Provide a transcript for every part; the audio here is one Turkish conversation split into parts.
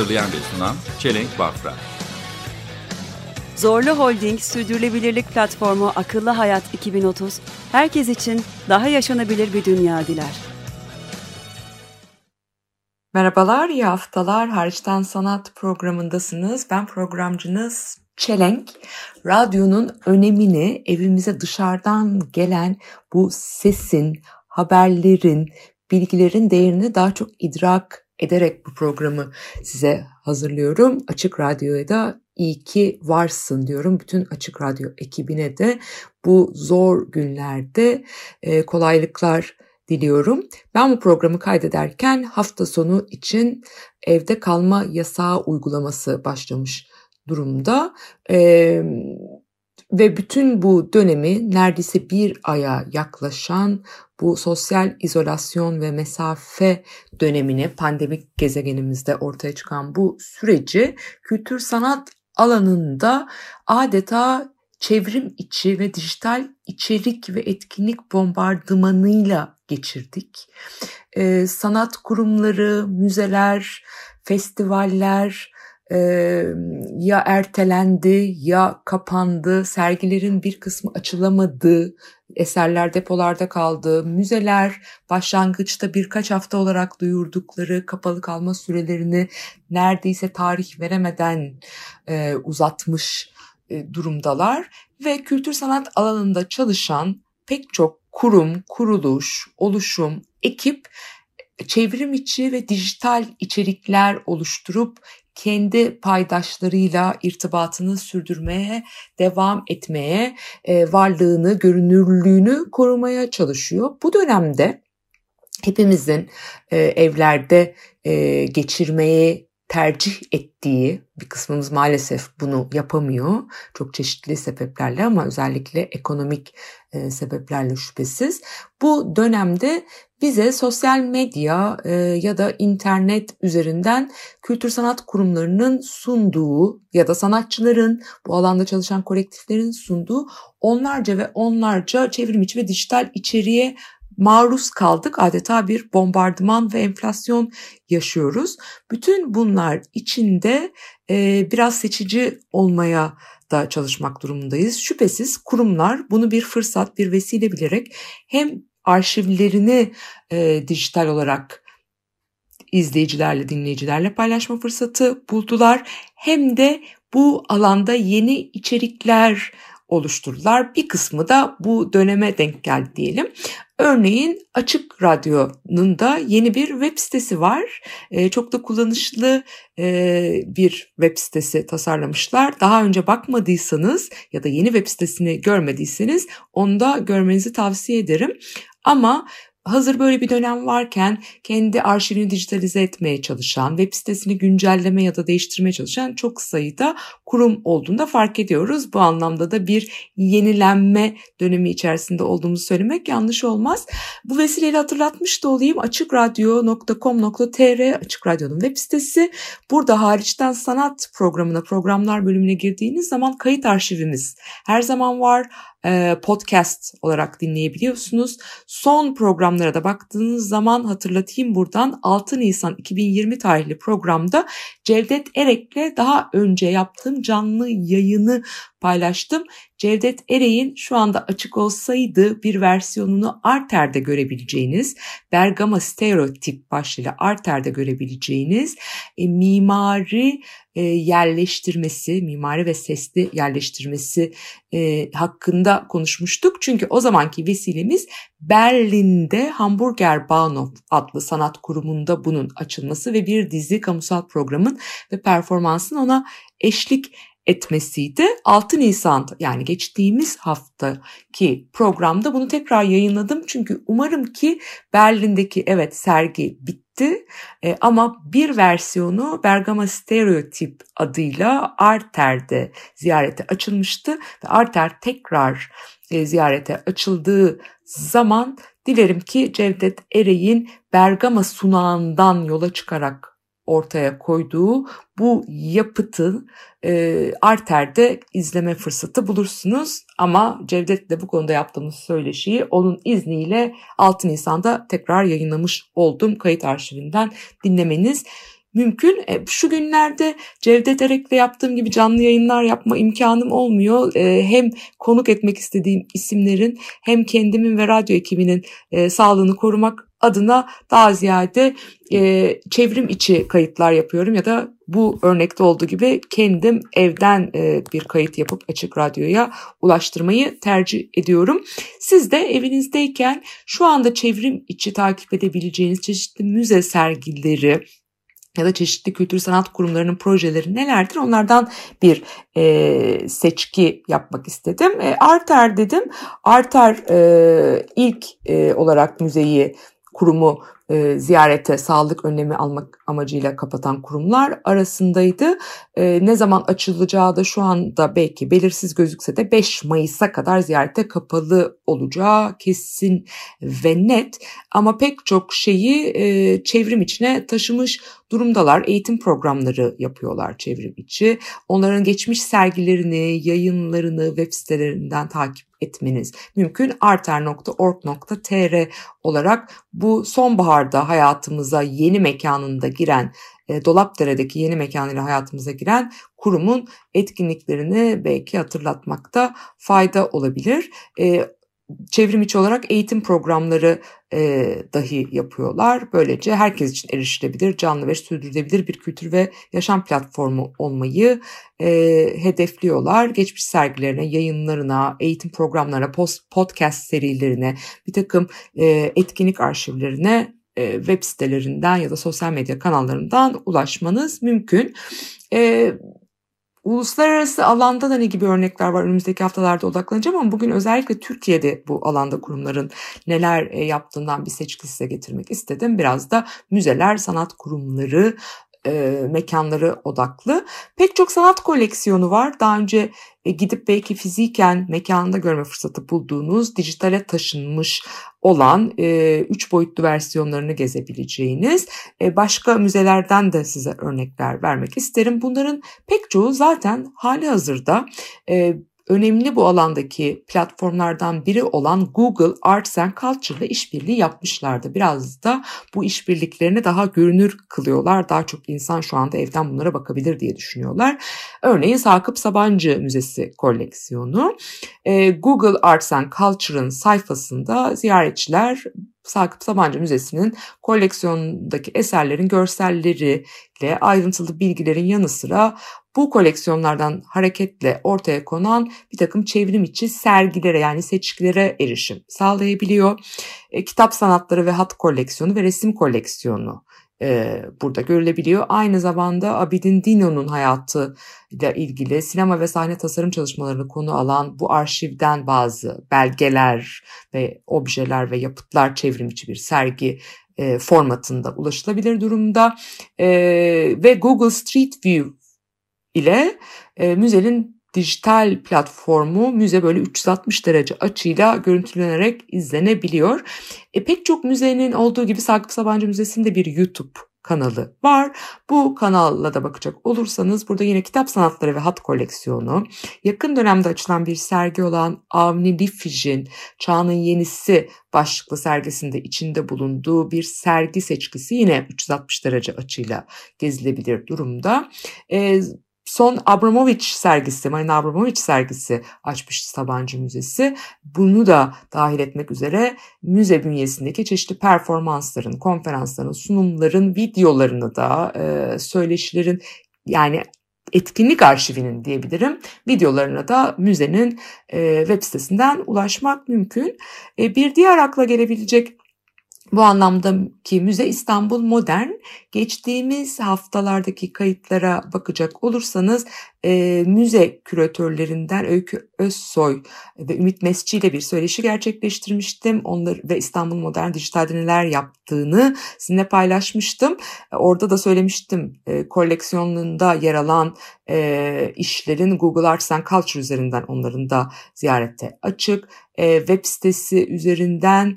Hazırlayan ve sunan Çelenk Bafra Zorlu Holding Sürdürülebilirlik Platformu Akıllı Hayat 2030, herkes için daha yaşanabilir bir dünya diler. Merhabalar, iyi haftalar. Hariçten Sanat programındasınız. Ben programcınız Çelenk. Radyonun önemini evimize dışarıdan gelen bu sesin, haberlerin, bilgilerin değerini daha çok idrak ederek bu programı size hazırlıyorum. Açık Radyo'ya da iyi ki varsın diyorum. Bütün Açık Radyo ekibine de bu zor günlerde e, kolaylıklar diliyorum. Ben bu programı kaydederken hafta sonu için evde kalma yasağı uygulaması başlamış durumda. Ee, ve bütün bu dönemi neredeyse bir aya yaklaşan bu sosyal izolasyon ve mesafe dönemini pandemik gezegenimizde ortaya çıkan bu süreci kültür sanat alanında adeta çevrim içi ve dijital içerik ve etkinlik bombardımanıyla geçirdik. Ee, sanat kurumları, müzeler, festivaller e, ya ertelendi ya kapandı, sergilerin bir kısmı açılamadı, eserler depolarda kaldı, müzeler başlangıçta birkaç hafta olarak duyurdukları kapalı kalma sürelerini neredeyse tarih veremeden e, uzatmış e, durumdalar ve kültür sanat alanında çalışan pek çok kurum, kuruluş, oluşum, ekip çevrim içi ve dijital içerikler oluşturup kendi paydaşlarıyla irtibatını sürdürmeye, devam etmeye, e, varlığını, görünürlüğünü korumaya çalışıyor. Bu dönemde hepimizin e, evlerde e, geçirmeyi tercih ettiği bir kısmımız maalesef bunu yapamıyor. Çok çeşitli sebeplerle ama özellikle ekonomik sebeplerle şüphesiz. Bu dönemde bize sosyal medya e, ya da internet üzerinden kültür sanat kurumlarının sunduğu ya da sanatçıların bu alanda çalışan kolektiflerin sunduğu onlarca ve onlarca çevrim içi ve dijital içeriğe maruz kaldık. Adeta bir bombardıman ve enflasyon yaşıyoruz. Bütün bunlar içinde e, biraz seçici olmaya da çalışmak durumundayız. Şüphesiz kurumlar bunu bir fırsat, bir vesile bilerek hem arşivlerini e, dijital olarak izleyicilerle, dinleyicilerle paylaşma fırsatı buldular. Hem de bu alanda yeni içerikler oluşturdular. Bir kısmı da bu döneme denk geldi diyelim. Örneğin Açık Radyo'nun da yeni bir web sitesi var. E, çok da kullanışlı e, bir web sitesi tasarlamışlar. Daha önce bakmadıysanız ya da yeni web sitesini görmediyseniz onu da görmenizi tavsiye ederim. Ama hazır böyle bir dönem varken kendi arşivini dijitalize etmeye çalışan, web sitesini güncelleme ya da değiştirmeye çalışan çok sayıda kurum olduğunda fark ediyoruz. Bu anlamda da bir yenilenme dönemi içerisinde olduğumuzu söylemek yanlış olmaz. Bu vesileyle hatırlatmış da olayım. Açıkradyo.com.tr Açık Radyo'nun web sitesi. Burada hariçten sanat programına, programlar bölümüne girdiğiniz zaman kayıt arşivimiz her zaman var podcast olarak dinleyebiliyorsunuz. Son programlara da baktığınız zaman hatırlatayım buradan 6 Nisan 2020 tarihli programda Cevdet Erek'le daha önce yaptığım canlı yayını paylaştım. Cevdet Erek'in şu anda açık olsaydı bir versiyonunu Arter'de görebileceğiniz, Bergama Stereotip başlığıyla Arter'de görebileceğiniz e, mimari e, yerleştirmesi, mimari ve sesli yerleştirmesi e, hakkında konuşmuştuk. Çünkü o zamanki vesilemiz Berlin'de Hamburger Bahnhof adlı sanat kurumunda bunun açılması ve bir dizi kamusal programın ve performansın ona eşlik etmesiydi. 6 Nisan yani geçtiğimiz haftaki programda bunu tekrar yayınladım. Çünkü umarım ki Berlin'deki evet sergi bitti. E, ama bir versiyonu Bergama Stereotip adıyla Arter'de ziyarete açılmıştı ve Arter tekrar e, ziyarete açıldığı zaman dilerim ki Cevdet Ereğin Bergama sunağından yola çıkarak ortaya koyduğu bu yapıtı e, Arter'de izleme fırsatı bulursunuz. Ama Cevdet'le bu konuda yaptığımız söyleşiyi onun izniyle 6 Nisan'da tekrar yayınlamış oldum. Kayıt arşivinden dinlemeniz mümkün. E, şu günlerde Cevdet Erek'le yaptığım gibi canlı yayınlar yapma imkanım olmuyor. E, hem konuk etmek istediğim isimlerin hem kendimin ve radyo ekibinin e, sağlığını korumak adına daha ziyade e, çevrim içi kayıtlar yapıyorum ya da bu örnekte olduğu gibi kendim evden e, bir kayıt yapıp açık radyoya ulaştırmayı tercih ediyorum. Siz de evinizdeyken şu anda çevrim içi takip edebileceğiniz çeşitli müze sergileri, ya da çeşitli kültür sanat kurumlarının projeleri nelerdir onlardan bir e, seçki yapmak istedim. E, Arter dedim. Arter e, ilk e, olarak müzeyi kurumu e, ziyarete sağlık önlemi almak amacıyla kapatan kurumlar arasındaydı. E, ne zaman açılacağı da şu anda belki belirsiz gözükse de 5 Mayıs'a kadar ziyarete kapalı olacağı kesin ve net. Ama pek çok şeyi e, çevrim içine taşımış durumdalar. Eğitim programları yapıyorlar çevrim içi. Onların geçmiş sergilerini, yayınlarını web sitelerinden takip etmeniz mümkün. arter.org.tr olarak bu sonbaharda hayatımıza yeni mekanında giren e, Dolapdere'deki yeni mekanıyla hayatımıza giren kurumun etkinliklerini belki hatırlatmakta fayda olabilir. Çevrim içi olarak eğitim programları e, dahi yapıyorlar. Böylece herkes için erişilebilir, canlı ve sürdürülebilir bir kültür ve yaşam platformu olmayı e, hedefliyorlar. Geçmiş sergilerine, yayınlarına, eğitim programlarına, post, podcast serilerine, bir takım e, etkinlik arşivlerine e, web sitelerinden ya da sosyal medya kanallarından ulaşmanız mümkün. E, Uluslararası alanda da ne gibi örnekler var önümüzdeki haftalarda odaklanacağım ama bugün özellikle Türkiye'de bu alanda kurumların neler e, yaptığından bir seçki size getirmek istedim. Biraz da müzeler, sanat kurumları, e, mekanları odaklı. Pek çok sanat koleksiyonu var. Daha önce e, gidip belki fiziken mekanda görme fırsatı bulduğunuz dijitale taşınmış olan e, üç boyutlu versiyonlarını gezebileceğiniz e, başka müzelerden de size örnekler vermek isterim. Bunların pek çoğu zaten hali hazırda e, önemli bu alandaki platformlardan biri olan Google Arts and Culture ile işbirliği yapmışlardı. Biraz da bu işbirliklerini daha görünür kılıyorlar. Daha çok insan şu anda evden bunlara bakabilir diye düşünüyorlar. Örneğin Sakıp Sabancı Müzesi koleksiyonu e, Google Arts and Culture'ın sayfasında ziyaretçiler Sakıp Sabancı Müzesi'nin koleksiyondaki eserlerin görselleriyle ayrıntılı bilgilerin yanı sıra bu koleksiyonlardan hareketle ortaya konan bir takım çevrim içi sergilere yani seçkilere erişim sağlayabiliyor. E, kitap sanatları ve hat koleksiyonu ve resim koleksiyonu e, burada görülebiliyor. Aynı zamanda Abidin Dino'nun hayatı ile ilgili sinema ve sahne tasarım çalışmalarını konu alan bu arşivden bazı belgeler ve objeler ve yapıtlar çevrimiçi bir sergi e, formatında ulaşılabilir durumda. E, ve Google Street View ile e, müzenin dijital platformu müze böyle 360 derece açıyla görüntülenerek izlenebiliyor. E, pek çok müzenin olduğu gibi Sakıp Sabancı Müzesi'nde bir YouTube kanalı var. Bu kanalla da bakacak olursanız burada yine kitap sanatları ve hat koleksiyonu, yakın dönemde açılan bir sergi olan Avni Lifij'in Çağının Yenisi başlıklı sergisinde içinde bulunduğu bir sergi seçkisi yine 360 derece açıyla gezilebilir durumda. Ee, Son Abramovich sergisi, Marina Abramovich sergisi açmış Sabancı Müzesi. Bunu da dahil etmek üzere müze bünyesindeki çeşitli performansların, konferansların, sunumların, videolarını da, e, söyleşilerin yani etkinlik arşivinin diyebilirim videolarına da müzenin e, web sitesinden ulaşmak mümkün. E, bir diğer akla gelebilecek Bu anlamdaki Müze İstanbul Modern geçtiğimiz haftalardaki kayıtlara bakacak olursanız e, müze küratörlerinden Öykü Özsoy ve Ümit Mesci ile bir söyleşi gerçekleştirmiştim. Onlar ve İstanbul Modern Dijital'de neler yaptığını sizinle paylaşmıştım. E, orada da söylemiştim e, koleksiyonunda yer alan e, işlerin Google Arts and Culture üzerinden onların da ziyarete açık. E, web sitesi üzerinden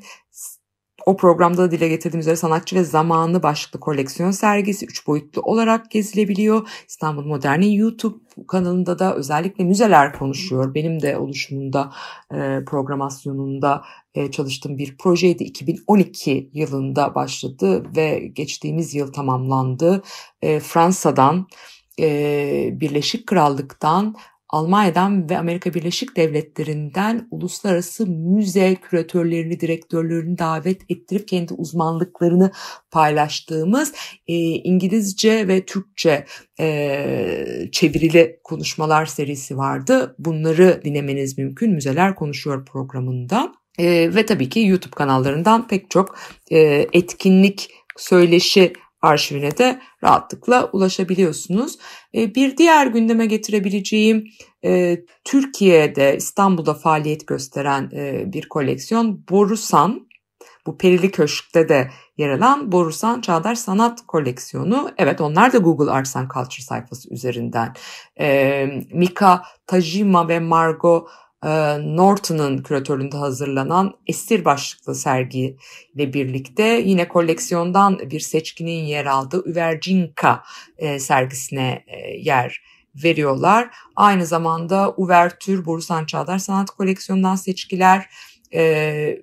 o programda da dile getirdiğim üzere sanatçı ve zamanı başlıklı koleksiyon sergisi 3 boyutlu olarak gezilebiliyor. İstanbul Modern'in YouTube kanalında da özellikle müzeler konuşuyor. Benim de oluşumunda, e, programasyonunda e, çalıştığım bir projeydi. 2012 yılında başladı ve geçtiğimiz yıl tamamlandı. E, Fransa'dan, Birleşik Krallık'tan Almanya'dan ve Amerika Birleşik Devletleri'nden uluslararası müze küratörlerini, direktörlerini davet ettirip kendi uzmanlıklarını paylaştığımız e, İngilizce ve Türkçe e, çevirili konuşmalar serisi vardı. Bunları dinlemeniz mümkün Müzeler Konuşuyor programında. E, ve tabii ki YouTube kanallarından pek çok e, etkinlik, söyleşi arşivine de rahatlıkla ulaşabiliyorsunuz. E, bir diğer gündeme getirebileceğim e, Türkiye'de İstanbul'da faaliyet gösteren e, bir koleksiyon Borusan. Bu Perili Köşk'te de yer alan Borusan Çağdaş Sanat Koleksiyonu. Evet onlar da Google Arts and Culture sayfası üzerinden. Mika Tajima ve Margot ee, Norton'un küratörlüğünde hazırlanan Esir başlıklı sergi ile birlikte yine koleksiyondan bir seçkinin yer aldığı Üvercinka e, sergisine e, yer veriyorlar. Aynı zamanda Uvertür, Borusan Çağdaş Sanat Koleksiyonundan seçkiler, e,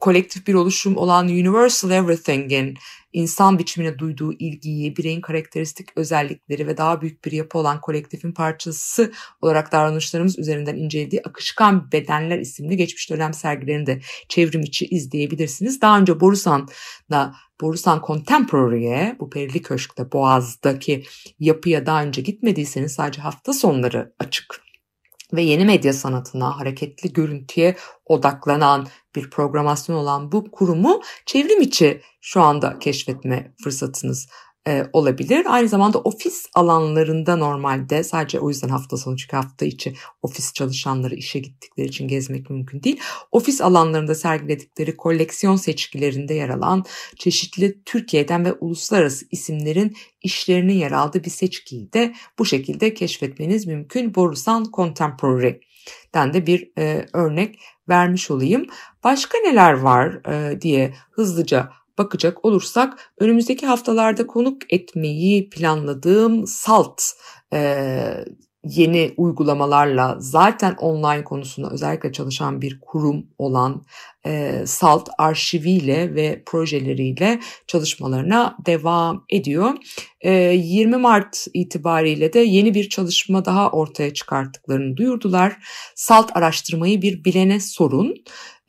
kolektif bir oluşum olan Universal Everything'in insan biçimine duyduğu ilgiyi, bireyin karakteristik özellikleri ve daha büyük bir yapı olan kolektifin parçası olarak davranışlarımız üzerinden incelediği Akışkan Bedenler isimli geçmiş dönem sergilerini de çevrim içi izleyebilirsiniz. Daha önce Borusan'la Borusan Contemporary'e bu Perili Köşk'te Boğaz'daki yapıya daha önce gitmediyseniz sadece hafta sonları açık ve yeni medya sanatına, hareketli görüntüye odaklanan bir programasyon olan bu kurumu çevrim içi şu anda keşfetme fırsatınız e, olabilir. Aynı zamanda ofis alanlarında normalde sadece o yüzden hafta sonu çünkü hafta içi ofis çalışanları işe gittikleri için gezmek mümkün değil. Ofis alanlarında sergiledikleri koleksiyon seçkilerinde yer alan çeşitli Türkiye'den ve uluslararası isimlerin işlerinin yer aldığı bir seçkiyi de bu şekilde keşfetmeniz mümkün. Borusan Contemporary'den de bir e, örnek vermiş olayım. Başka neler var e, diye hızlıca bakacak olursak önümüzdeki haftalarda konuk etmeyi planladığım SALT e, yeni uygulamalarla zaten online konusunda özellikle çalışan bir kurum olan e, SALT arşiviyle ve projeleriyle çalışmalarına devam ediyor. E, 20 Mart itibariyle de yeni bir çalışma daha ortaya çıkarttıklarını duyurdular. SALT araştırmayı bir bilene sorun.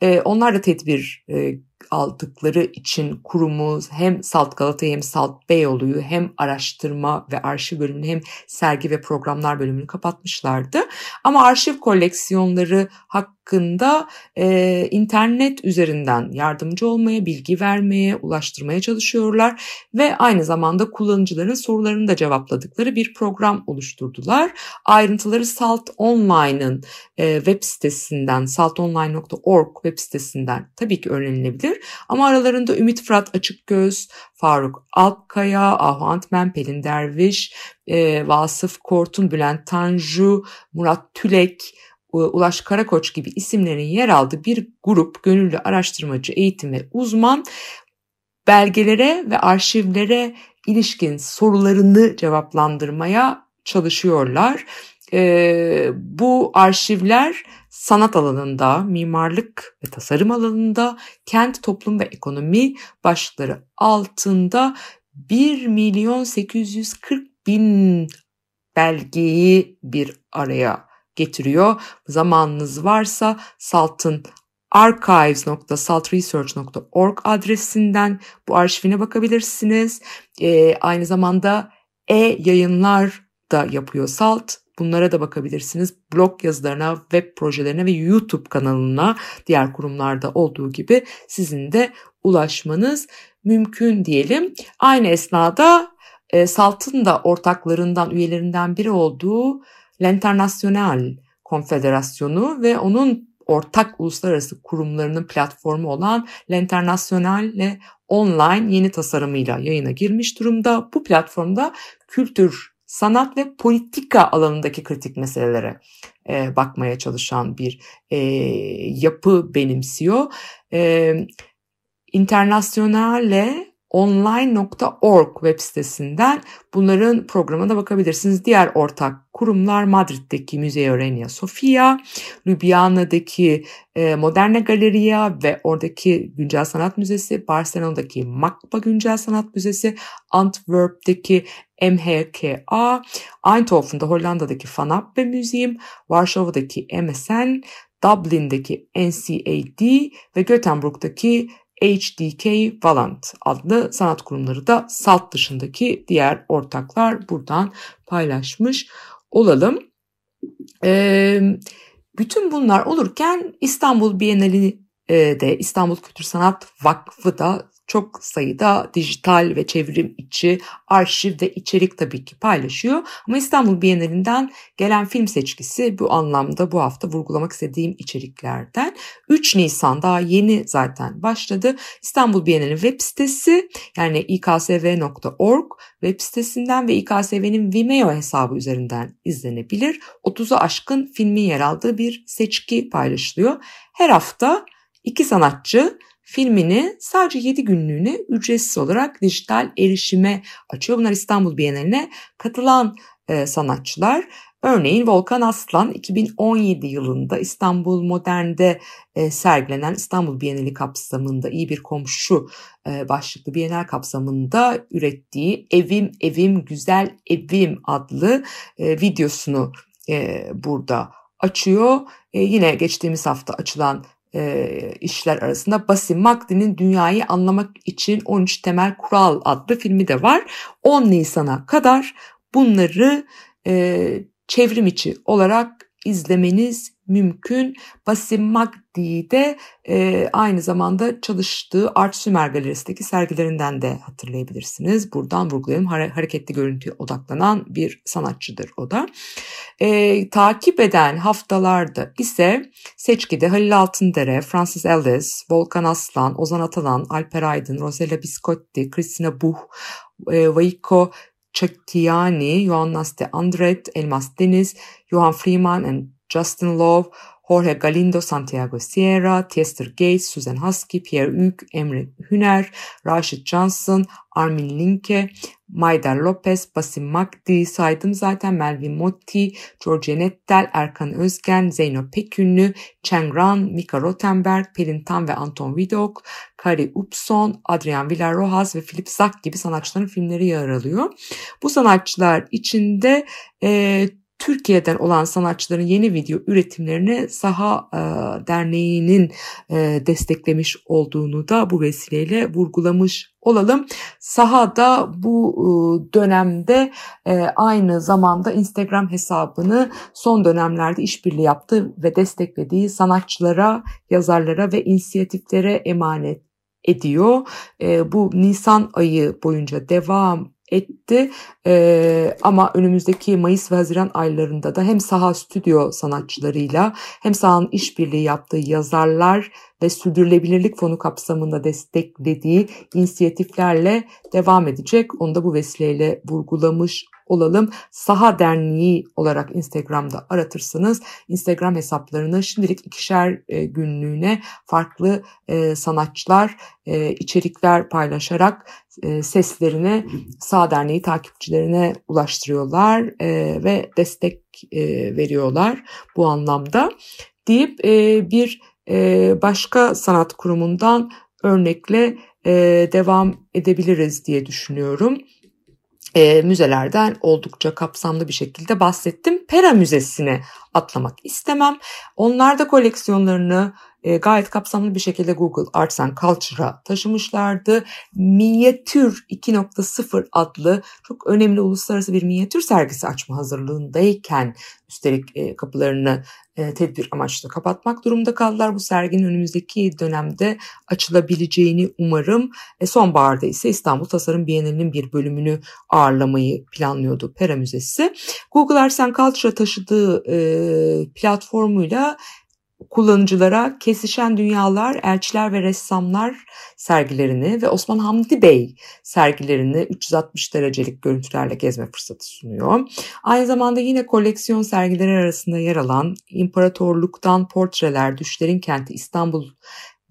E, onlar da tedbir e, aldıkları için kurumuz hem Salt Galata hem Salt Beyoğlu'yu hem araştırma ve arşiv bölümünü hem sergi ve programlar bölümünü kapatmışlardı. Ama arşiv koleksiyonları hakkında e, internet üzerinden yardımcı olmaya, bilgi vermeye, ulaştırmaya çalışıyorlar ve aynı zamanda kullanıcıların sorularını da cevapladıkları bir program oluşturdular. Ayrıntıları Salt Online'ın e, web sitesinden, saltonline.org web sitesinden tabii ki öğrenilebilir. Ama aralarında Ümit Fırat Açıkgöz, Faruk Alpkaya, Ahu Antmen, Pelin Derviş, e, Vasıf Kortun, Bülent Tanju, Murat Tülek, Ulaş Karakoç gibi isimlerin yer aldığı bir grup gönüllü araştırmacı, eğitim ve uzman belgelere ve arşivlere ilişkin sorularını cevaplandırmaya çalışıyorlar. E, bu arşivler sanat alanında, mimarlık ve tasarım alanında, kent, toplum ve ekonomi başlıkları altında 1 milyon 840 bin belgeyi bir araya getiriyor. Zamanınız varsa Salt'ın archives.saltresearch.org adresinden bu arşivine bakabilirsiniz. E, aynı zamanda e-yayınlar da yapıyor Salt. Bunlara da bakabilirsiniz. Blog yazılarına, web projelerine ve YouTube kanalına diğer kurumlarda olduğu gibi sizin de ulaşmanız mümkün diyelim. Aynı esnada e, Salt'ın da ortaklarından, üyelerinden biri olduğu L'International Konfederasyonu ve onun ortak uluslararası kurumlarının platformu olan L'Internationale online yeni tasarımıyla yayına girmiş durumda. Bu platformda kültür, sanat ve politika alanındaki kritik meselelere e, bakmaya çalışan bir e, yapı benimsiyor. E, Internationale online.org web sitesinden bunların programına bakabilirsiniz. Diğer ortak kurumlar Madrid'deki Museo Reina Sofia, Ljubljana'daki e, Moderne Galeria ve oradaki Güncel Sanat Müzesi, Barcelona'daki MACBA Güncel Sanat Müzesi, Antwerp'teki MHKA, Eindhoven'da Hollanda'daki Abbe Museum, Varşova'daki MSN, Dublin'deki NCAD ve Göteborg'daki HDK Valant adlı sanat kurumları da SALT dışındaki diğer ortaklar buradan paylaşmış olalım. Bütün bunlar olurken İstanbul Bienali de İstanbul Kültür Sanat Vakfı da çok sayıda dijital ve çevrim içi arşiv ve içerik tabii ki paylaşıyor. Ama İstanbul Bienalinden gelen film seçkisi bu anlamda bu hafta vurgulamak istediğim içeriklerden. 3 Nisan daha yeni zaten başladı. İstanbul Bienali web sitesi yani iksv.org web sitesinden ve İKSV'nin Vimeo hesabı üzerinden izlenebilir. 30'a aşkın filmin yer aldığı bir seçki paylaşılıyor. Her hafta iki sanatçı filmini sadece 7 günlüğüne ücretsiz olarak dijital erişime açıyor. Bunlar İstanbul Bienali'ne katılan e, sanatçılar. Örneğin Volkan Aslan 2017 yılında İstanbul Modern'de e, sergilenen İstanbul Bienali kapsamında iyi bir komşu e, başlıklı Bienal kapsamında ürettiği Evim Evim Güzel Evim adlı e, videosunu e, burada açıyor. E, yine geçtiğimiz hafta açılan e, işler arasında Basim Makdi'nin Dünyayı Anlamak için 13 Temel Kural adlı filmi de var. 10 Nisan'a kadar bunları e, çevrim içi olarak izlemeniz mümkün. Basim Magdi'yi de e, aynı zamanda çalıştığı Art Sümer Galerisi'ndeki sergilerinden de hatırlayabilirsiniz. Buradan vurgulayalım. Hareketli görüntüye odaklanan bir sanatçıdır o da. E, takip eden haftalarda ise seçkide Halil Altındere, Francis Ellis, Volkan Aslan, Ozan Atalan, Alper Aydın, Rosella Biscotti, Christina Buh, e, Vaiko Cecchiani, Johannes de Andret, Elmas Deniz, Johan Freeman and Justin Love, Jorge Galindo, Santiago Sierra, Tiester Gates, Susan Husky, Pierre Ük, Emre Hüner, Rashid Johnson, Armin Linke, Maydar Lopez, Basim Makdi, saydım zaten Melvin Motti, George Nettel, Erkan Özgen, Zeyno Pekünlü, Cheng Ran, Mika Rottenberg, Pelin Tam ve Anton Vidok, Kari Upson, Adrian Villarrojas ve Philip Zack gibi sanatçıların filmleri yer alıyor. Bu sanatçılar içinde e, Türkiye'den olan sanatçıların yeni video üretimlerini Saha e, Derneği'nin e, desteklemiş olduğunu da bu vesileyle vurgulamış olalım. Saha da bu e, dönemde e, aynı zamanda Instagram hesabını son dönemlerde işbirliği yaptı ve desteklediği sanatçılara, yazarlara ve inisiyatiflere emanet ediyor. E, bu Nisan ayı boyunca devam etti. Ee, ama önümüzdeki Mayıs ve Haziran aylarında da hem saha stüdyo sanatçılarıyla hem sahanın işbirliği yaptığı yazarlar ve sürdürülebilirlik fonu kapsamında desteklediği inisiyatiflerle devam edecek. Onu da bu vesileyle vurgulamış olalım. Saha Derneği olarak Instagram'da aratırsınız. Instagram hesaplarını şimdilik ikişer e, günlüğüne farklı e, sanatçılar e, içerikler paylaşarak e, seslerini Saha Derneği takipçilerine ulaştırıyorlar ve destek veriyorlar bu anlamda deyip bir başka sanat kurumundan örnekle devam edebiliriz diye düşünüyorum e, müzelerden oldukça kapsamlı bir şekilde bahsettim. Pera Müzesi'ne atlamak istemem. Onlar da koleksiyonlarını e, gayet kapsamlı bir şekilde Google Arts and Culture'a taşımışlardı. Minyatür 2.0 adlı çok önemli uluslararası bir minyatür sergisi açma hazırlığındayken üstelik e, kapılarını e, tedbir amaçlı kapatmak durumunda kaldılar. Bu serginin önümüzdeki dönemde açılabileceğini umarım. E, sonbaharda ise İstanbul Tasarım Bienalinin bir bölümünü ağırlamayı planlıyordu Pera Müzesi. Google Arts and Culture'a taşıdığı e, platformuyla kullanıcılara Kesişen Dünyalar, Elçiler ve Ressamlar sergilerini ve Osman Hamdi Bey sergilerini 360 derecelik görüntülerle gezme fırsatı sunuyor. Aynı zamanda yine koleksiyon sergileri arasında yer alan İmparatorluktan Portreler, Düşlerin Kenti İstanbul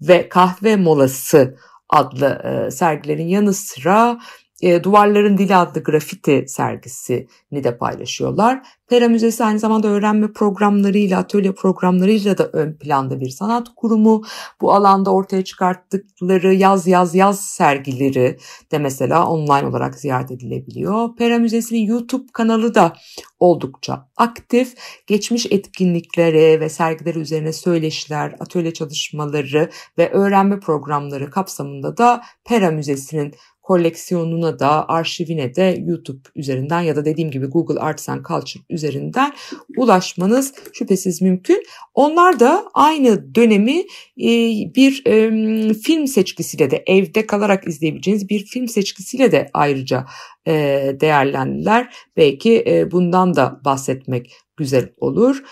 ve Kahve Molası adlı e, sergilerin yanı sıra e, Duvarların Dili adlı grafiti sergisini de paylaşıyorlar. Pera Müzesi aynı zamanda öğrenme programlarıyla, atölye programlarıyla da ön planda bir sanat kurumu. Bu alanda ortaya çıkarttıkları yaz yaz yaz sergileri de mesela online olarak ziyaret edilebiliyor. Pera Müzesi'nin YouTube kanalı da oldukça aktif. Geçmiş etkinlikleri ve sergileri üzerine söyleşiler, atölye çalışmaları ve öğrenme programları kapsamında da Pera Müzesi'nin koleksiyonuna da arşivine de YouTube üzerinden ya da dediğim gibi Google Arts and Culture üzerinden ulaşmanız şüphesiz mümkün. Onlar da aynı dönemi e, bir film seçkisiyle de evde kalarak izleyebileceğiniz bir film seçkisiyle de ayrıca e, değerlendiler. Belki e, bundan da bahsetmek güzel olur.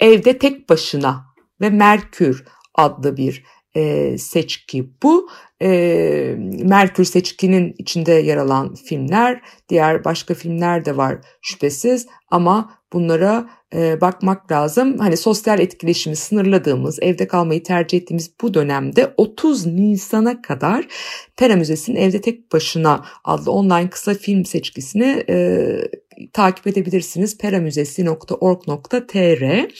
Evde tek başına ve Merkür adlı bir e, seçki bu. E, Merkür seçkinin içinde yer alan filmler, diğer başka filmler de var şüphesiz ama bunlara e, bakmak lazım. Hani sosyal etkileşimi sınırladığımız, evde kalmayı tercih ettiğimiz bu dönemde 30 Nisan'a kadar Pera Müzesi'nin Evde Tek Başına adlı online kısa film seçkisini e, takip edebilirsiniz. peramüzesi.org.tr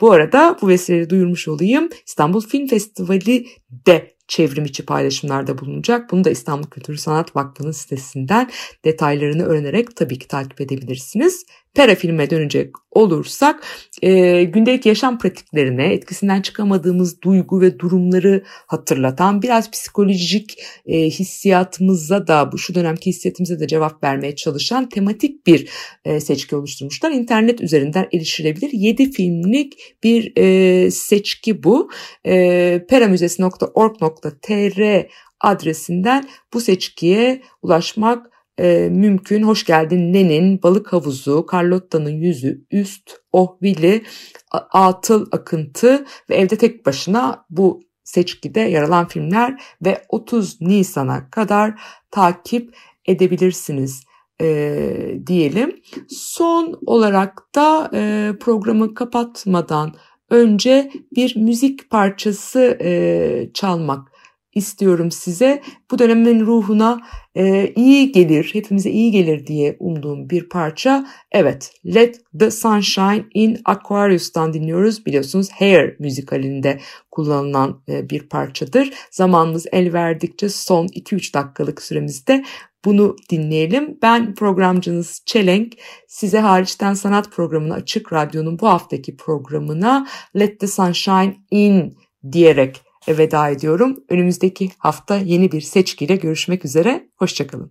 Bu arada bu vesileyle duyurmuş olayım. İstanbul Film Festivali de çevrim içi paylaşımlarda bulunacak. Bunu da İstanbul Kültür Sanat Vakfı'nın sitesinden detaylarını öğrenerek tabii ki takip edebilirsiniz. Pera filme dönecek olursak e, gündelik yaşam pratiklerine etkisinden çıkamadığımız duygu ve durumları hatırlatan biraz psikolojik e, hissiyatımıza da bu şu dönemki hissiyatımıza da cevap vermeye çalışan tematik bir e, seçki oluşturmuşlar. İnternet üzerinden erişilebilir 7 filmlik bir e, seçki bu. E, peramüzesi.org.tr adresinden bu seçkiye ulaşmak e, mümkün. Hoş geldin Nenin, Balık Havuzu, Carlotta'nın Yüzü, Üst, Ohvili, Atıl Akıntı ve Evde Tek Başına bu seçkide yer alan filmler ve 30 Nisan'a kadar takip edebilirsiniz e, diyelim. Son olarak da e, programı kapatmadan önce bir müzik parçası e, çalmak istiyorum size. Bu dönemin ruhuna e, iyi gelir, hepimize iyi gelir diye umduğum bir parça. Evet, Let the Sunshine in Aquarius'tan dinliyoruz. Biliyorsunuz Hair müzikalinde kullanılan e, bir parçadır. Zamanımız el verdikçe son 2-3 dakikalık süremizde bunu dinleyelim. Ben programcınız Çelenk. Size hariçten sanat programını Açık Radyo'nun bu haftaki programına Let the Sunshine in diyerek veda ediyorum. Önümüzdeki hafta yeni bir seçkiyle görüşmek üzere. Hoşçakalın.